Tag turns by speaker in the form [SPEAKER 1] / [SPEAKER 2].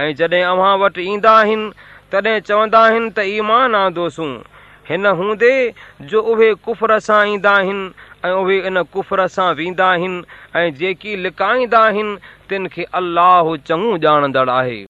[SPEAKER 1] ۽ جڏهن اوهان وٽ ايندا آهن تڏهن چوندا آهن ته ايمان آندوسون. هن هوندي جو اهي ڪفر سان ايندا آهن ۽ اهي ان ڪفر سان ويندا آهن ۽ جيڪي لڪائيندا آهن تن کي الله چڱو ڄاڻندڙ آهي.